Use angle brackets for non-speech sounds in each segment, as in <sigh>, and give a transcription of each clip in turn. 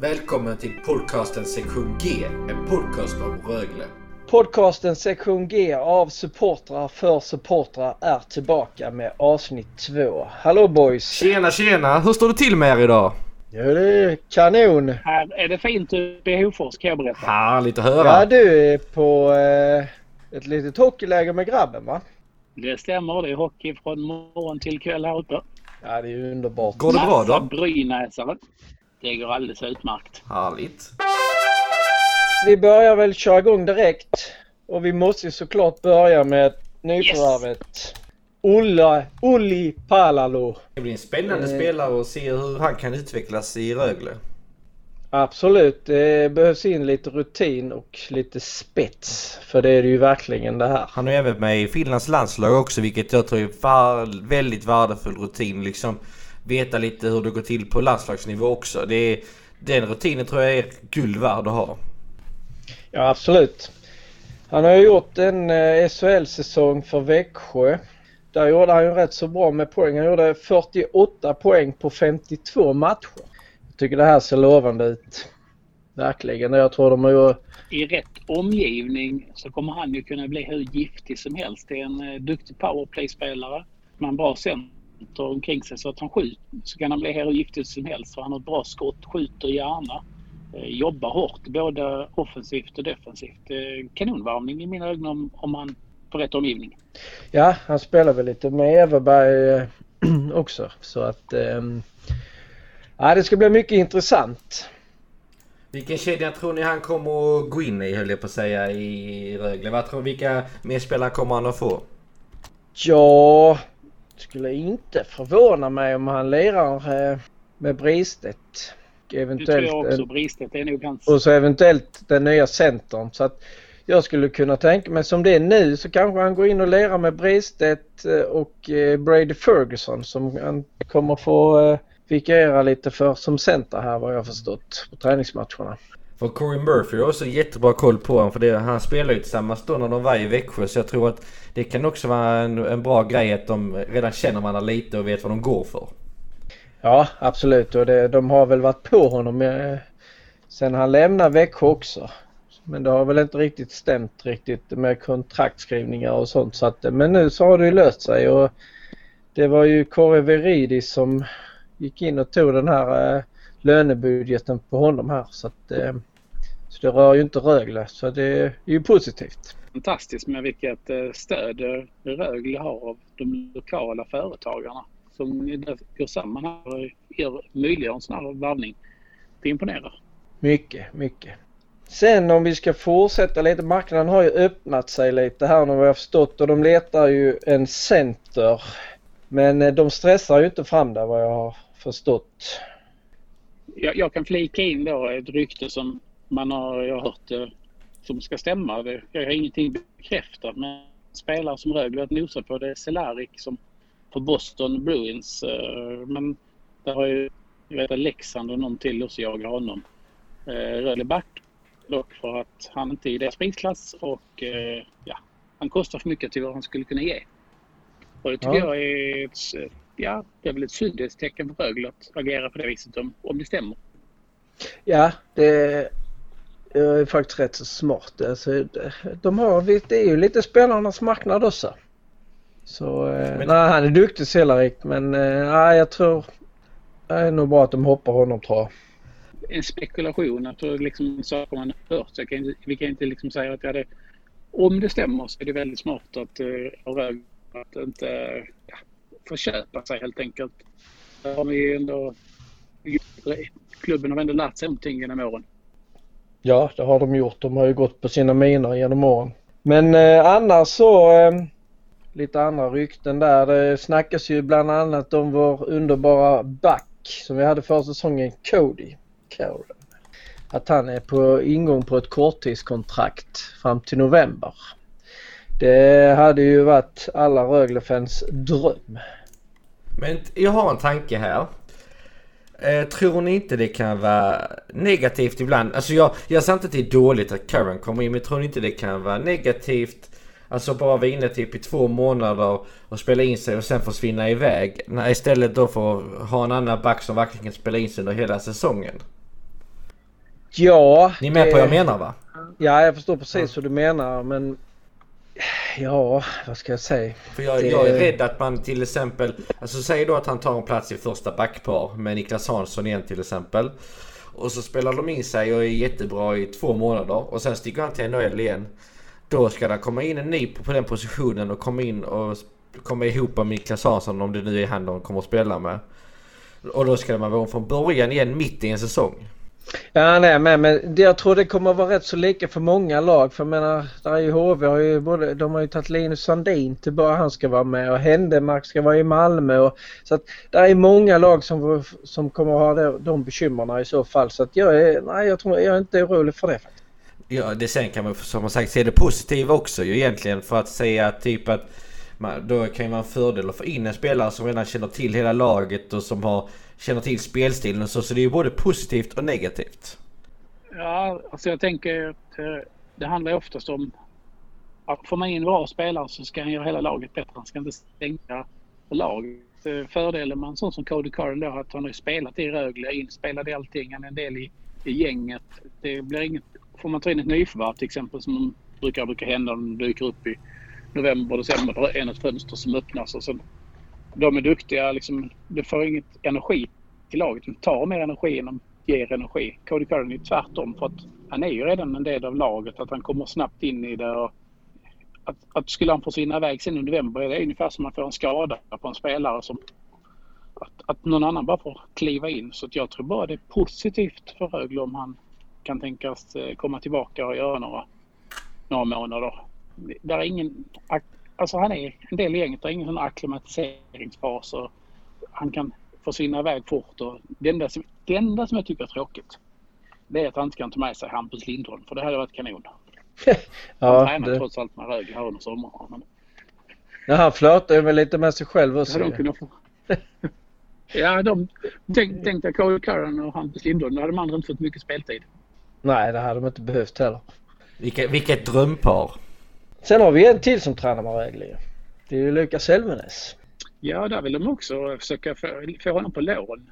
Välkommen till podcasten sektion G, en podcast om Rögle. Podcasten sektion G av supportrar för supportrar är tillbaka med avsnitt två. Hallå boys! Tjena tjena! Hur står det till med er idag? Ja det är kanon! Här är det fint uppe i Hofors kan jag berätta. Härligt att höra! Ja du är på eh, ett litet hockeyläger med grabben va? Det stämmer. Det är hockey från morgon till kväll här uppe. Ja det är ju underbart. Går det bra Massa då? brynäsare. Det går alldeles utmärkt. Härligt! Vi börjar väl köra igång direkt. Och vi måste ju såklart börja med nyförvärvet. Ola, Olli Palalo. Det blir en spännande Eh. spelare att se hur han kan utvecklas i Rögle. Absolut, det behövs in lite rutin och lite spets. För det är det ju verkligen det här. Han är även med i Finlands landslag också vilket jag tror är väldigt värdefull rutin. Liksom veta lite hur det går till på landslagsnivå också. Det är, den rutinen tror jag är guld värd att ha. Ja absolut. Han har ju gjort en eh, SHL-säsong för Växjö. Där gjorde han ju rätt så bra med poäng. Han gjorde 48 poäng på 52 matcher. Jag tycker det här ser lovande ut. Verkligen. Jag tror de har ju... I rätt omgivning så kommer han ju kunna bli hur giftig som helst. Det är en eh, duktig powerplay-spelare med en bra center omkring sig så att han skjuter så kan han bli hur giftig som helst. För han har ett bra skott, skjuter gärna, eh, jobbar hårt både offensivt och defensivt. Eh, kanonvärvning i mina ögon om, om han får rätt omgivning. Ja, han spelar väl lite med Everberg eh, <clears throat> också. Så att... ehm, ja, det ska bli mycket intressant. Vilken kedja tror ni han kommer att gå in i höll jag på att säga i Rögle? Vad tror, vilka mer spelare kommer han att få? Ja, skulle inte förvåna mig om han lirar eh, med Bristedt. Det tror Eventuellt jag också. en, Bristet är nog hans... och så eventuellt den nya centern. Så att jag skulle kunna tänka mig som det är nu så kanske han går in och lirar med Bristedt eh, och eh, Brady Ferguson som han kommer få eh, vikariera lite för som center här vad jag förstått på träningsmatcherna. För Corey Murphy har också jättebra koll på honom för det, han spelar ju tillsammans då när de var i Växjö så jag tror att det kan också vara en, en bra grej att de redan känner varandra lite och vet vad de går för. Ja absolut och det, de har väl varit på honom eh, sen han lämnade Växjö också. Men det har väl inte riktigt stämt riktigt med kontraktskrivningar och sånt. Så att, men nu så har det ju löst sig och det var ju Kåre Veridis som gick in och tog den här eh, lönebudgeten på honom här. Så, att, eh, så det rör ju inte Rögle så det är ju positivt. fantastiskt med vilket eh, stöd Rögle har av de lokala företagarna som går samman här och gör, möjliggör en sån här värvning. Det imponerar. Mycket, mycket. Sen om vi ska fortsätta lite. Marknaden har ju öppnat sig lite här nu vad jag har förstått och de letar ju en center. Men eh, de stressar ju inte fram där vad jag har förstått. Jag, jag kan flika in då ett rykte som man har, jag har hört eh, som ska stämma. Det, jag har ingenting bekräftat men spelare som Rögle har nosat på det är Cehlárik som på Boston Bruins. eh, Men där har ju jag vet att Leksand och någon till också jagar honom. Eh, Rögle back dock för att han inte är i deras prisklass och ja, han kostar för mycket till vad han skulle kunna ge. Och det tycker Ja. jag är ett, ja, det är väl ett sundhetstecken för Rögle att agera på det viset om, om det stämmer. Ja, det är faktiskt rätt så smart. Alltså, de har, det är ju lite spelarnas marknad också. Så eh, Men- nej, han är duktig Cehlárik men eh, nej, jag tror det är nog bra att de hoppar honom tror jag. en spekulation. Är liksom saker man har hört. Så jag kan, inte- vi kan inte liksom säga att ja, det, om det stämmer så är det väldigt smart att uh, Rögle att inte ja, förköpa sig helt enkelt. Där har vi ju ändå, klubben har ändå lärt sig någonting genom åren. Ja, det har de gjort. De har ju gått på sina miner genom åren. Men eh, annars så eh, lite andra rykten där. Det snackas ju bland annat om vår underbara back som vi hade förra säsongen, Cody. Karen. Att han är på ingång på ett korttidskontrakt fram till november. Det hade ju varit alla Rögle-fans dröm. Men jag har en tanke här. Eh, tror ni inte det kan vara negativt ibland? Alltså jag, jag säger inte att det är dåligt att Karen kommer in men tror ni inte det kan vara negativt Alltså bara vara inne typ i två månader och spela in sig och sen försvinna iväg. När istället då för att ha en annan back som verkligen kan spela in sig under hela säsongen. Ja. Ni är med det- på vad jag menar va? Ja, jag förstår precis hur du menar men... Ja, vad ska jag säga? För jag, Det- jag är rädd att man till exempel, alltså säg då att han tar en plats i första backpar med Niklas Hansson igen till exempel. Och så spelar de in sig och är jättebra i två månader och sen sticker han till NHL igen. Då ska det komma in en ny på den positionen och komma in och komma ihop med Niklas Hansson om det nu är han de kommer att spela med. Och då ska man vara från början igen mitt i en säsong. Ja, nej, men, men det, jag tror det kommer att vara rätt så lika för många lag. För jag menar, där är ju HV har ju både, de har ju tagit Linus Sandin till bara han ska vara med och Händemark ska vara i Malmö. Och, så att det är många lag som, som kommer att ha de, de bekymmerna i så fall. Så att jag är, nej, jag tror jag är inte orolig för det faktiskt. Ja, det sen kan man som sagt se det positiva också ju egentligen för att säga typ att man, då kan det vara en fördel att få in en spelare som redan känner till hela laget och som har känner till spelstilen och så. Så det är ju både positivt och negativt. Ja, alltså jag tänker att eh, det handlar oftast om att får man in bra spelare så ska han göra hela laget bättre. Han ska inte stänga laget. Eh, fördelen med en sån som Cody Curran då att han har ju spelat i Rögle, inspelad i allting. Han är en del i, i gänget. Det blir inget, får man ta in ett nyförvärv till exempel som brukar, brukar hända om de dyker upp i november, december. Det är ett fönster som öppnas och sen de är duktiga. Liksom, det får inget energi till laget. De tar mer energi än de ger energi. Cody Curran är tvärtom för att han är ju redan en del av laget. Att han kommer snabbt in i det. Och att, att skulle han försvinna iväg sen i november det är ungefär som att man får en skada på en spelare som att, att någon annan bara får kliva in. Så att jag tror bara det är positivt för Rögle om han kan tänkas eh, komma tillbaka och göra några, några månader. Där är ingen, alltså han är en del i gänget. Är ingen sån akklimatiseringsfas. Och han kan försvinna iväg fort. Och det, enda som, det enda som jag tycker är tråkigt det är att han inte kan ta med sig Hampus Lindholm. För det hade varit kanon. <laughs> Han Ja, tränar det, trots allt med Rögle här under sommaren. Men ja, han flörtar ju väl lite med sig själv också. hade de kunnat få. <laughs> ja, de, tänk, tänk dig Cody Curran och Hampus Lindholm. Då hade de andra inte fått mycket speltid. Nej, det hade de inte behövt heller. Vilka, vilket drömpar. Sen har vi en till som tränar med Rögle. Det är ju Lukas Elvenäs. Ja, där vill de också försöka få, få honom på lån.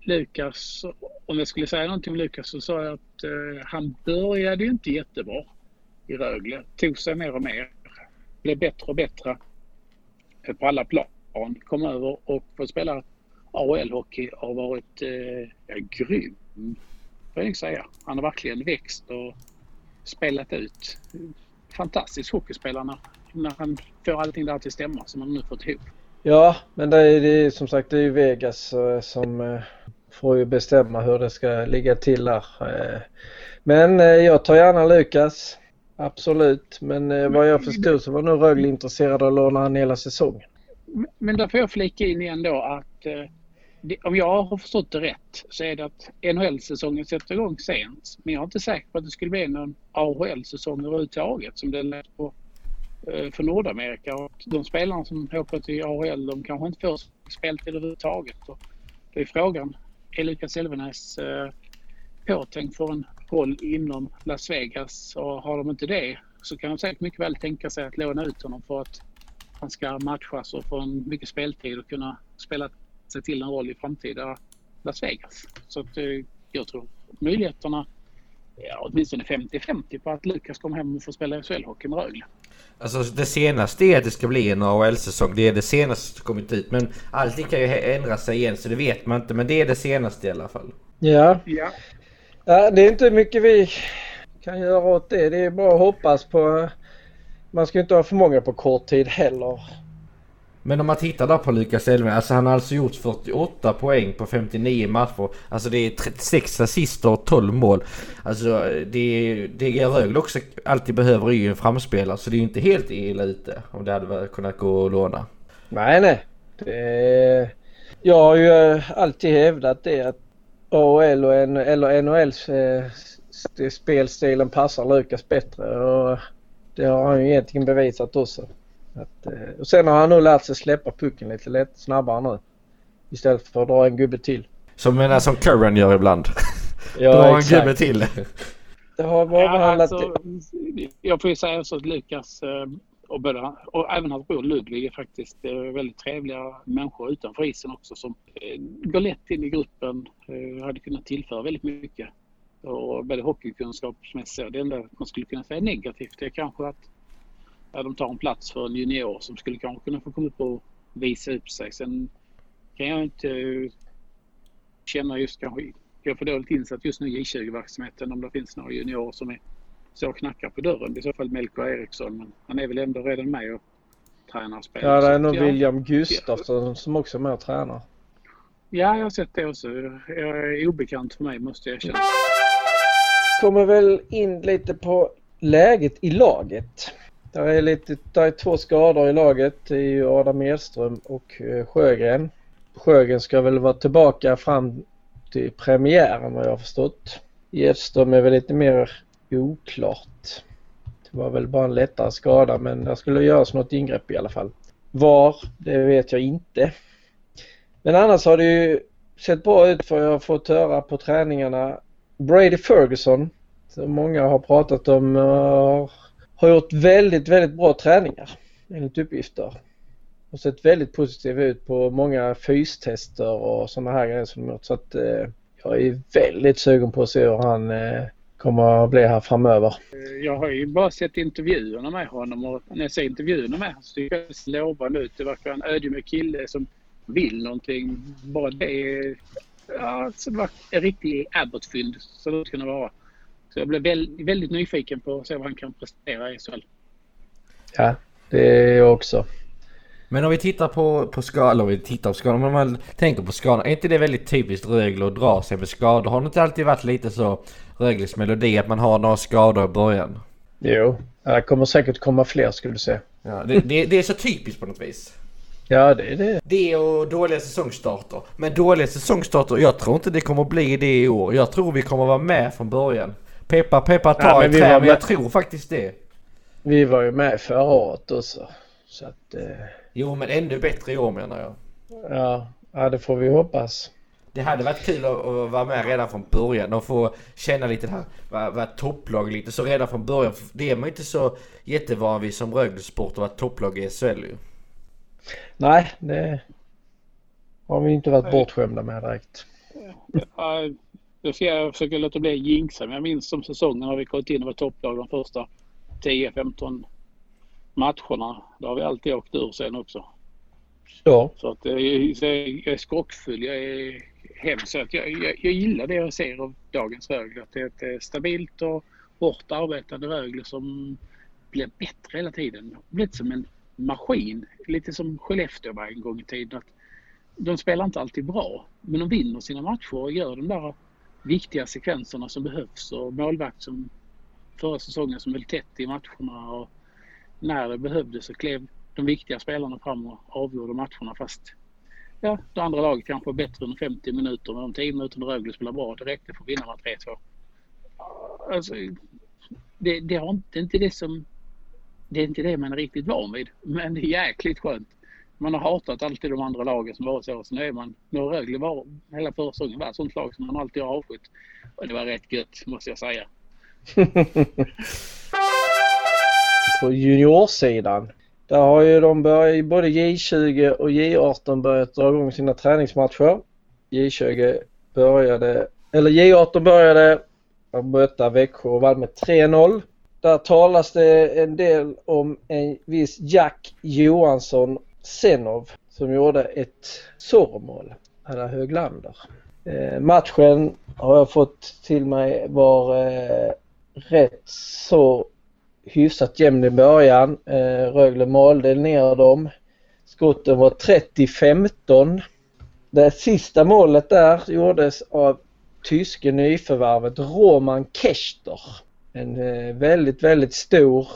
Lukas, om jag skulle säga någonting om Lukas så sa jag att eh, han började ju inte jättebra i Rögle. Tog sig mer och mer. Blev bättre och bättre på alla plan. Kom över och fått spela AHL-hockey har varit eh, ja, grym. Får jag säga. Han har verkligen växt och spelat ut. Fantastisk hockeyspelare när, när han får allting där till stämma som han nu fått ihop. Ja, men det är, det är som sagt det är ju Vegas eh, som eh, får ju bestämma hur det ska ligga till där. Eh, Men jag tar gärna Lukas. Absolut, men eh, vad jag förstod så var nog Rögle intresserade av att låna han hela säsongen. Men där får jag flika in igen då att det, om jag har förstått det rätt så är det att NHL-säsongen sätter igång sent. Men jag är inte säker på att det skulle bli någon AHL-säsong överhuvudtaget som det lät på eh, för Nordamerika. Och de spelarna som åker till AHL de kanske inte får speltid överhuvudtaget. Och det är frågan, är Lukas Elvenäs eh, påtänkt för en roll inom Las Vegas och har de inte det så kan de säkert mycket väl tänka sig att låna ut honom för att han ska matchas och få en mycket speltid och kunna spela sig till en roll i framtida Las Vegas. Så att, eh, jag tror möjligheterna ja, åtminstone 50-50 på att Lukas kommer hem och får spela SHL-hockey med Rögle. Alltså det senaste är att det ska bli en AHL-säsong. Det är det senaste som kommit ut. Men allting kan ju ändra sig igen så det vet man inte. Men det är det senaste i alla fall. Ja, Ja. ja det är inte mycket vi kan göra åt det. Det är bara att hoppas på... Man ska inte ha för många på kort tid heller. Men om man tittar där på Lukas Elfven. Alltså han har alltså gjort 48 poäng på 59 matcher. Alltså det är 36 assister och 12 mål. Alltså det, det Rögle också alltid behöver är ju en framspelare. Så det är ju inte helt illa ute. Om det hade kunnat gå att låna. Nej, nej. Det, jag har ju eh, alltid hävdat det att AHL och N- eller NHLs eh, spelstilen passar Lukas bättre och det har han ju egentligen bevisat också. Att, eh, och sen har han nog lärt sig släppa pucken lite lätt snabbare nu. Istället för att dra en gubbe till. Som, menar, som Curran gör ibland. <laughs> Ja, Dra en exakt. gubbe till. Det har bara Ja, handlat... alltså, jag får ju säga så att Lukas eh, och, både, och även hans bror Ludvig är faktiskt eh, väldigt trevliga människor utanför isen också som går lätt in i gruppen. Hade kunnat tillföra väldigt mycket. och både hockeykunskapsmässigt och det enda man skulle kunna säga negativt är kanske att ja, de tar en plats för en junior som skulle kanske kunna få komma upp och visa upp sig. Sen kan jag inte känna just kanske, jag för dåligt insatt just nu i J20-verksamheten om det finns några juniorer som är så knackar på dörren. I så fall Melko Eriksson men han är väl ändå redan med och tränar och spelar. Ja, det är nog William Gustafsson som också är med och tränar. Ja, jag har sett det också. Jag är obekant för mig måste jag erkänna. Kommer väl in lite på läget i laget. Det är, lite, det är två skador i laget. Det är ju Adam Edström och eh, Sjögren. Sjögren ska väl vara tillbaka fram till premiären vad jag har förstått. Edström är väl lite mer oklart. Det var väl bara en lättare skada men det skulle göras något ingrepp i alla fall. Var, det vet jag inte. Men annars har det ju sett bra ut för jag har fått höra på träningarna. Brady Ferguson, som många har pratat om, har har gjort väldigt, väldigt bra träningar enligt uppgifter. Och sett väldigt positiv ut på många fystester och sådana här grejer som de gjort. Så att eh, jag är väldigt sugen på att se hur han eh, kommer att bli här framöver. Eh, jag har ju bara sett intervjuerna med honom och när jag ser intervjuerna med honom så tycker jag det ser lovande ut. Det verkar en ödmjuk kille som vill någonting. Bara det ja, så det var en riktig Abbott-fynd så det kunde vara. Så jag blev väldigt, väldigt nyfiken på att se vad han kan prestera i SHL. Ja, det är jag också. Men om vi tittar på, på skador, om vi tittar på skador, om man tänker på skador. Är inte det väldigt typiskt Rögle att dra sig med skador? Har det inte alltid varit lite så Rögles melodi att man har några skador i början? Jo, det kommer säkert komma fler skulle du säga. Ja, det, det, det är så typiskt på något vis. Ja, det är det. Det och dåliga säsongstarter. Men dåliga säsongstarter, jag tror inte det kommer bli det i år. Jag tror vi kommer vara med från början. Peppa peppa ta ja, i trä, men jag tror faktiskt det. Vi var ju med förra året också. Så att, eh... Jo, men ännu bättre i år menar jag. Ja, ja det får vi hoppas. Det hade varit kul att, att vara med redan från början och få känna lite det här, vara, vara topplag lite så redan från början. Det är man inte så jättevan vid som Rögle-sport att vara topplag i SHL ju. Nej, det har vi inte varit bortskämda med direkt. Ja, jag ska försöka låta bli jinxa, men jag minns som säsongen har vi gått in och varit topplag de första 10-15 matcherna. Då har vi alltid åkt ur sen också. Ja. Så att jag, jag är skrockfull. Jag är hemskt. Jag, jag, jag gillar det jag ser av dagens Rögle. Att det är ett eh, stabilt och hårt arbetande Rögle som blir bättre hela tiden. Blivit som en maskin. Lite som Skellefteå var en gång i tiden. Att de spelar inte alltid bra, men de vinner sina matcher och gör de där viktiga sekvenserna som behövs. Och målvakt som förra säsongen som höll tätt i matcherna. Och när det behövdes så klev de viktiga spelarna fram och avgjorde matcherna fast ja, det andra laget kanske var bättre än 50 minuter men de 10 minuterna Rögle spelade bra. Det räckte för att vinna med 3-2. Alltså, det, det, har inte, det är inte det som det är inte det man är riktigt van vid. Men det är jäkligt skönt. Man har hatat alltid de andra lagen som varit så. Så nu är man, nu har Rögle var, hela försäsongen varit sånt lag som man alltid har avskytt. Och det var rätt gött måste jag säga. <laughs> På juniorsidan. Där har ju de börjat, både J20 och J18 börjat dra igång sina träningsmatcher. J20 började, eller J18 började möta Växjö och vann med 3-0. Där talas det en del om en viss Jack Johansson Senov som gjorde ett Zorro-mål, alla Höglander. Eh, matchen har jag fått till mig var eh, rätt så hyfsat jämn i början. Eh, Rögle malde ner dem. Skotten var 30-15. Det sista målet där gjordes av tyske nyförvärvet Roman Kester. En eh, väldigt, väldigt stor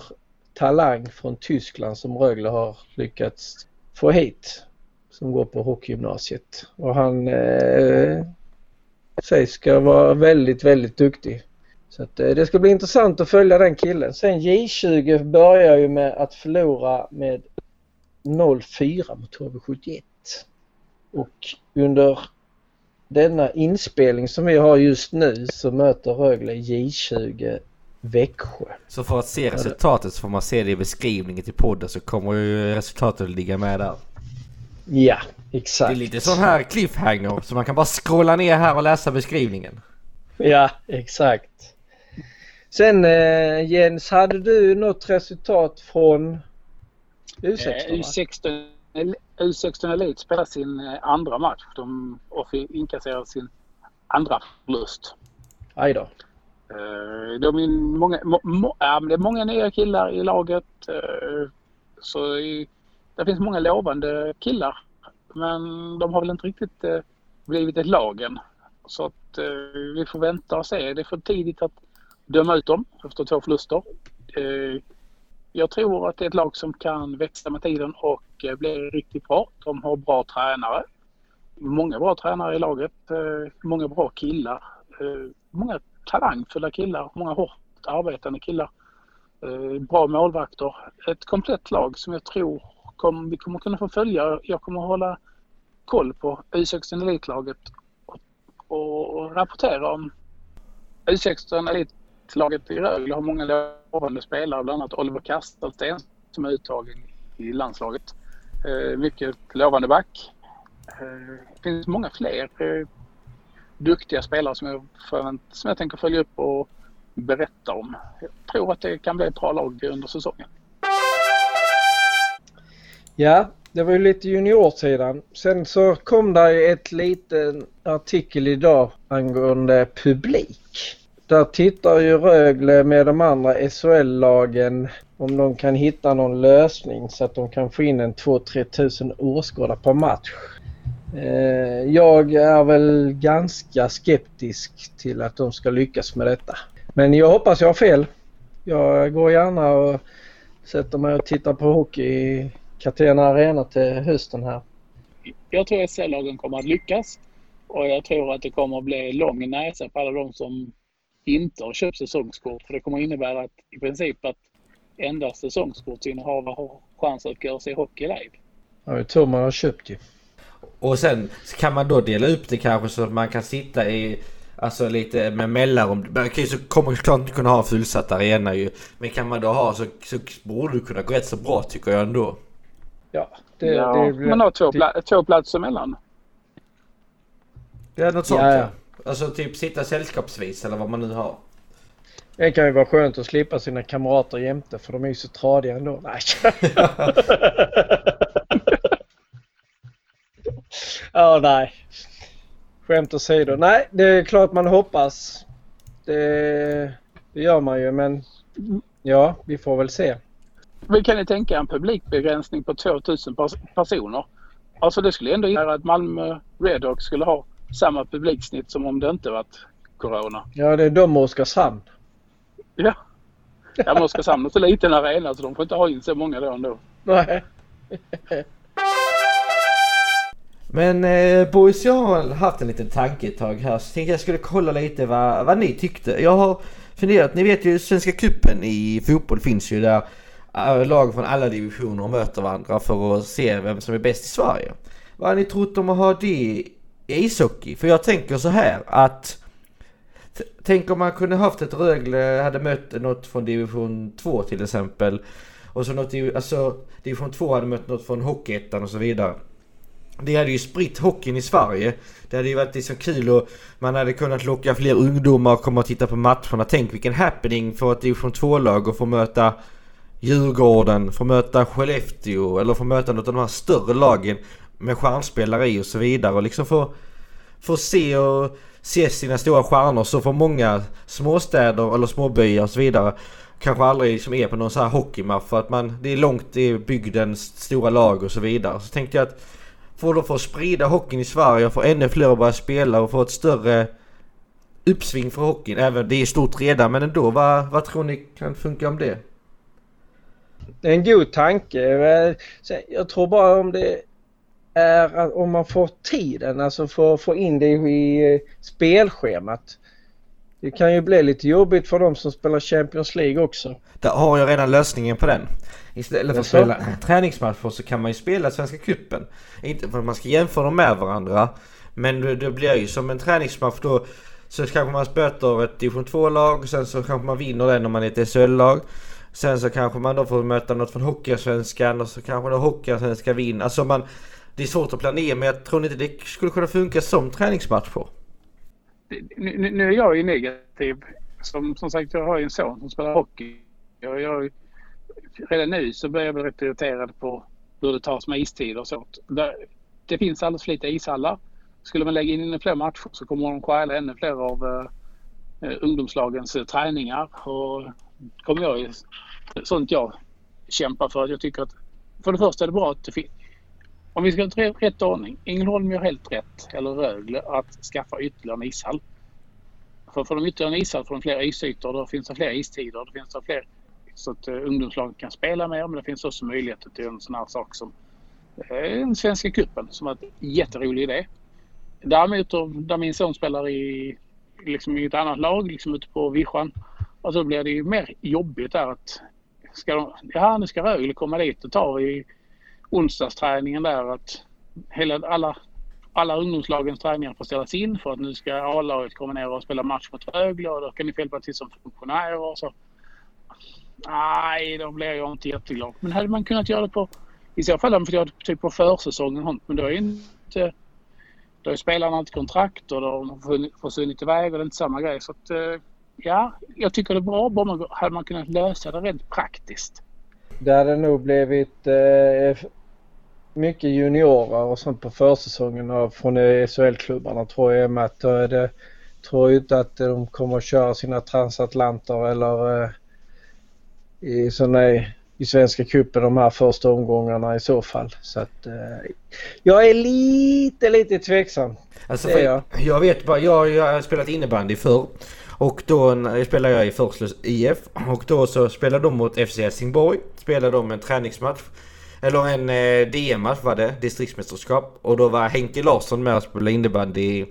talang från Tyskland som Rögle har lyckats få hit. Som går på hockeygymnasiet. Och han eh, sägs ska vara väldigt, väldigt duktig. Så att, eh, det ska bli intressant att följa den killen. Sen J20 börjar ju med att förlora med 0-4 mot HV71. Och under denna inspelning som vi har just nu så möter Rögle J20 Växjö. Så för att se resultatet så får man se det i beskrivningen till podden så kommer ju resultatet att ligga med där. Ja, exakt. Det är lite sån här cliffhanger så man kan bara scrolla ner här och läsa beskrivningen. Ja, exakt. Sen eh, Jens, hade du något resultat från U16? Eh, U16, U16 Elite spelar sin eh, andra match de, och inkasserar sin andra förlust. Aj då. Eh, de är många, må, må, ja, det är många nya killar i laget. Eh, så i, det finns många lovande killar. Men de har väl inte riktigt eh, blivit ett lag än. Så att vi får vänta och se. Det är för tidigt att döma ut dem efter två förluster. Jag tror att det är ett lag som kan växa med tiden och bli riktigt bra. De har bra tränare. Många bra tränare i laget. Många bra killar. Många talangfulla killar. Många hårt arbetande killar. Eh, bra målvakter. Ett komplett lag som jag tror kom, vi kommer kunna få följa. Jag kommer hålla koll på U16 Elitlaget och, och, och rapportera om U16 Elitlaget i Rögle har många lovande spelare, bland annat Oliver Kastelsten som är uttagen i landslaget. Eh, mycket lovande back. Eh, det finns många fler eh, duktiga spelare som jag, förvänt, som jag tänker följa upp och berätta om. Jag tror att det kan bli ett bra lag under säsongen. Ja, det var ju lite juniorsidan. Sen så kom det ett liten artikel idag angående publik. Där tittar ju Rögle med de andra SHL-lagen om de kan hitta någon lösning så att de kan få in en 2-3 tusen åskådare per match. Eh, jag är väl ganska skeptisk till att de ska lyckas med detta. Men jag hoppas jag har fel. Jag går gärna och sätter mig och tittar på hockey i Catena Arena till hösten här. Jag tror att SHL-lagen kommer att lyckas och jag tror att det kommer att bli lång näsa på alla de som inte har köpt säsongskort. För det kommer innebära att i princip att endast säsongskortsinnehavare har chans att och se hockey live. Ja, det tror man har köpt ju. Och sen kan man då dela upp det kanske så att man kan sitta i Alltså lite med mellanrum. Man kan ju så kommer såklart inte kunna ha en fullsatt arena ju. Men kan man då ha så, så borde det kunna gå rätt så bra tycker jag ändå. Ja, det, ja det, man har två, pla två platser emellan. Ja, något sånt ja. ja. Alltså typ sitta sällskapsvis eller vad man nu har. Det kan ju vara skönt att slippa sina kamrater jämte för de är ju så tradiga ändå. Nej. <laughs> <laughs> ja, oh, nej. Skämt åsido. Nej, det är klart man hoppas. Det, det gör man ju men ja, vi får väl se. Vi kan ju tänka en publikbegränsning på 2000 personer. Alltså det skulle ändå innebära att Malmö Redhawks skulle ha samma publiksnitt som om det inte varit Corona. Ja, det är de och Oskarshamn. Ja. Ja, men Oskarshamn är så liten arena så de får inte ha in så många då ändå. Nej. <laughs> Men eh, boys, jag har haft en liten tanke ett tag här så tänkte jag skulle kolla lite vad, vad ni tyckte. Jag har funderat, ni vet ju Svenska Kuppen i fotboll finns ju där eh, lag från alla divisioner möter varandra för att se vem som är bäst i Sverige. Vad har ni trott om att ha det i ishockey? För jag tänker så här att Tänk om man kunde haft ett Rögle hade mött något från division 2 till exempel. Och så något, alltså division 2 hade mött något från Hockeyettan och så vidare. Det hade ju spritt hockeyn i Sverige. Det hade ju varit liksom kul och man hade kunnat locka fler ungdomar att komma och titta på matcherna. Tänk vilken happening för ett division 2-lag att få möta Djurgården, få möta Skellefteå eller få möta något av de här större lagen med stjärnspelare i och så vidare och liksom få, få se och se sina stora stjärnor så får många småstäder eller småbyar och så vidare kanske aldrig liksom är på någon sån här hockeymatch för att man, det är långt i bygdens stora lag och så vidare. Så tänkte jag att får de få sprida hockeyn i Sverige och få ännu fler att börja spela och få ett större uppsving för hockeyn. Även det är stort redan men ändå. Vad, vad tror ni kan funka om det? Det är en god tanke. Eh, jag tror bara om det är att om man får tiden, alltså för att få in det i eh, spelschemat. Det kan ju bli lite jobbigt för de som spelar Champions League också. Där har jag redan lösningen på den. Istället för att spela träningsmatcher så kan man ju spela Svenska Cupen. Inte för att man ska jämföra dem med varandra. Men det blir ju som en träningsmatch då. Så kanske man spöter ett division 2-lag. Sen så kanske man vinner den om man är ett SHL-lag. Sen så kanske man då får möta något från Hockeyallsvenskan och så kanske då Hockeyallsvenskan vinner. Alltså man... Det är svårt att planera men jag tror inte det skulle kunna funka som träningsmatch på nu, nu är jag ju negativ. Som, som sagt, jag har ju en son som spelar hockey. Jag, jag, redan nu så börjar jag bli rätt irriterad på hur det tas med istider och sånt. Det, det finns alldeles för lite ishallar. Skulle man lägga in fler matcher så kommer de stjäla ännu fler av eh, ungdomslagens eh, träningar. Och kommer jag sånt jag kämpar för. Jag tycker att för det första är det bra att det finns om vi ska ha rätt ordning. Ängelholm gör helt rätt, eller Rögle, att skaffa ytterligare en ishall. För får de ytterligare en ishall får de fler isytor. Då finns det fler istider. Då finns det fler så att ungdomslaget ungdomslagen kan spela mer. Men det finns också möjligheter till en sån här sak som eh, den svenska kuppen som är en jätterolig idé. Däremot där min son spelar i, liksom i ett annat lag, liksom ute på vischan. Och så blir det ju mer jobbigt där att ska de, ja nu ska Rögle komma dit och ta i onsdagsträningen där att hela, alla, alla ungdomslagens träningar får ställas in för att nu ska A-laget komma ner och spela match mot Rögle och då kan ni få hjälpa till som funktionärer och så. Nej, då blir jag inte jätteglad. Men hade man kunnat göra det på... I så fall hade man fått göra det typ på försäsongen. Men då är inte... Då är spelarna inte kontrakt och de har försvunnit iväg och det är inte samma grej. Så att, eh, ja, jag tycker det är bra. Bara man, hade man kunnat lösa det rent praktiskt. Det hade nog blivit eh, mycket juniorer och sånt på försäsongen från SHL-klubbarna tror jag med att är det, tror inte att de kommer att köra sina transatlanter eller eh, i såna i Svenska cupen de här första omgångarna i så fall. Så att eh, jag är lite, lite tveksam. Alltså, det är jag. jag vet bara, jag, jag har spelat innebandy förr. Och då spelade jag i Förslös IF och då så spelade de mot FC Helsingborg. Spelade de en träningsmatch. Eller en eh, DM-match var det, distriktsmästerskap. Och då var Henke Larsson med och spelade innebandy i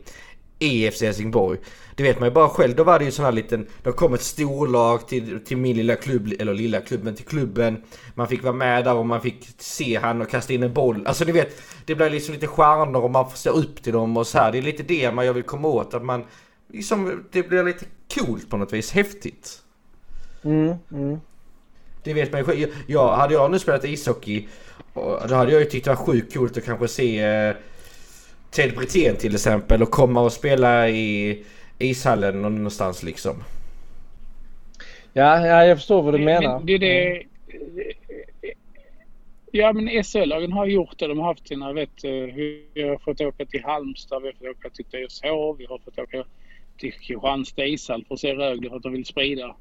EFC Helsingborg. Det vet man ju bara själv. Då var det ju sån här liten... Då kom ett storlag till, till min lilla klubb, eller lilla klubben, till klubben. Man fick vara med där och man fick se han och kasta in en boll. Alltså ni vet, det blir liksom lite stjärnor och man får se upp till dem och så här. Det är lite det man jag vill komma åt. Att man liksom, det blir lite coolt på något vis. Häftigt. Mm, mm. Det vet man ju jag, Hade jag nu spelat ishockey då hade jag ju tyckt det var sjukt coolt att kanske se eh, Ted Brithén till exempel och komma och spela i ishallen någonstans liksom. Ja, ja jag förstår vad du menar. Det, det, ja men SHL-lagen har gjort det. De har haft sina, vet, vi har fått åka till Halmstad, vi har fått åka till Tyresö, vi har fått åka till Kristianstad ishall för att se Rögle för att de vill sprida.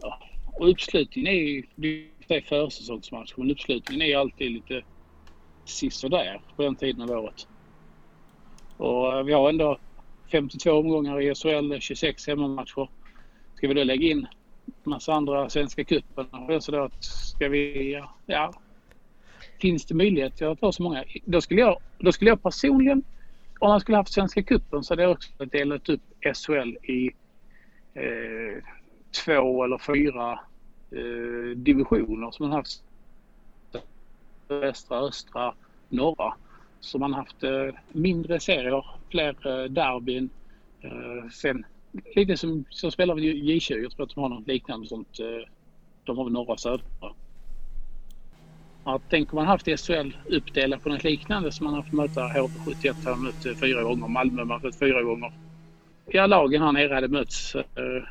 Ja. Och uppslutningen är ju, det är försäsongsmatch, men uppslutningen är alltid lite sisådär på den tiden av året. Och eh, vi har ändå 52 omgångar i SHL, 26 hemmamatcher. Ska vi då lägga in massa andra Svenska cupen så då ska vi, ja, ja. Finns det möjlighet att ha så många? Då skulle jag, då skulle jag personligen om man skulle haft Svenska cupen så hade jag också delat upp SHL i eh, två eller fyra eh, divisioner som man haft. Västra, östra, norra. Så man haft eh, mindre serier, fler eh, derbyn. Eh, sen lite som, så spelar vi J20. Jag tror att de har något liknande sånt. Eh, de har väl norra och södra. Ja, tänk om man haft SHL uppdelat på något liknande som man haft möta HV71 här mött eh, fyra gånger. Malmö har fått fyra gånger. Ja, lagen här nere hade mötts eh,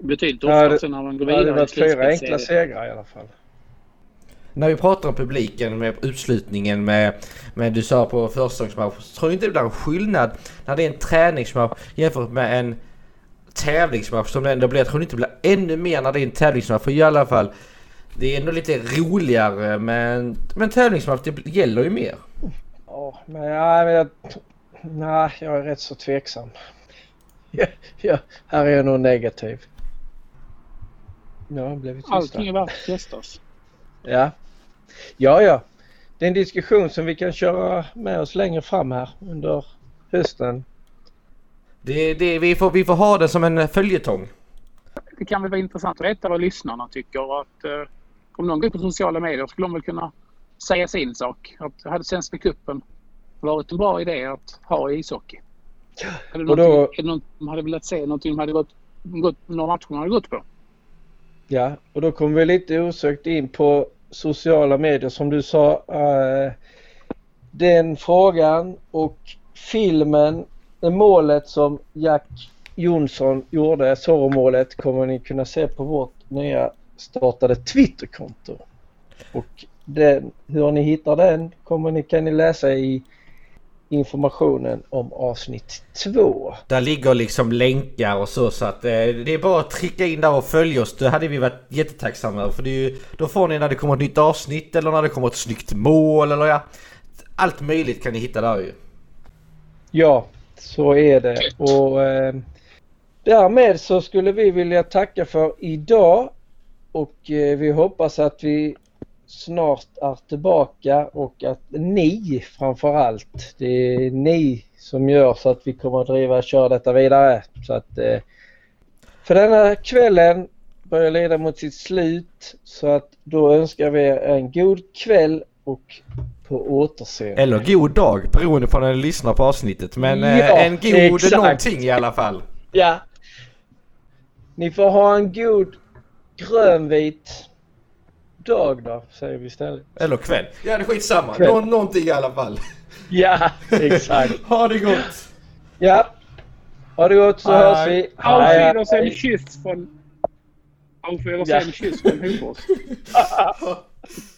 betydligt oftare sen när man går vidare. Det hade varit fyra enkla segrar i alla fall. När vi pratar om publiken med utslutningen med, med du sa på försäsongsmatch. Tror du inte det blir en skillnad när det är en träningsmatch jämfört med en tävlingsmatch som det ändå blir? Jag tror inte det blir ännu mer när det är en tävlingsmatch. För i alla fall det är ändå lite roligare men, men tävlingsmatch det gäller ju mer. Ja, men, ja, men jag, nej, jag är rätt så tveksam. <laughs> Ja, ja, här är jag nog negativ. Ja, blivit tysta. Allting är värt testas. Ja. Ja, ja. Det är en diskussion som vi kan köra med oss längre fram här under hösten. Det, det, vi, får, vi får ha det som en följetong. Det kan väl vara intressant att veta vad lyssnarna tycker. Att, eh, om någon går ut på sociala medier skulle de väl kunna säga sin sak. Att hade Svenska cupen varit en bra idé att ha i ishockey? Är det, och då, är det något de hade velat se? Någonting de hade gått, gått, några matcher de hade gått på? Ja, och då kommer vi lite osökt in på sociala medier som du sa. Uh, den frågan och filmen målet som Jack Jonsson gjorde, Zorro-målet, kommer ni kunna se på vårt nya startade Twitterkonto. Och den, hur ni hittar den kommer ni, kan ni läsa i informationen om avsnitt 2. Där ligger liksom länkar och så så att eh, det är bara att trycka in där och följa oss. Det hade vi varit jättetacksamma. För det är ju, då får ni när det kommer ett nytt avsnitt eller när det kommer ett snyggt mål eller ja. Allt möjligt kan ni hitta där ju. Ja, så är det. Och eh, därmed så skulle vi vilja tacka för idag. Och eh, vi hoppas att vi snart är tillbaka och att ni framförallt, det är ni som gör så att vi kommer att driva och köra detta vidare. Så att eh, för denna kvällen börjar leda mot sitt slut så att då önskar vi er en god kväll och på återseende. Eller god dag beroende på när ni lyssnar på avsnittet. Men eh, Ja, en god exakt. någonting i alla fall. Ja. Ni får ha en god grönvit dag då, säger vi istället. Eller kväll. Ja det är skitsamma. Kväll. Nå- någonting i alla fall. <laughs> Ja, exakt. <laughs> ha det gott! Ja. Ha det gott så Hej, hörs vi. Auf Hej, hej. Wiedersehen, kyss från... Auf Wiedersehen, Ja. kyss från Hofors. <laughs>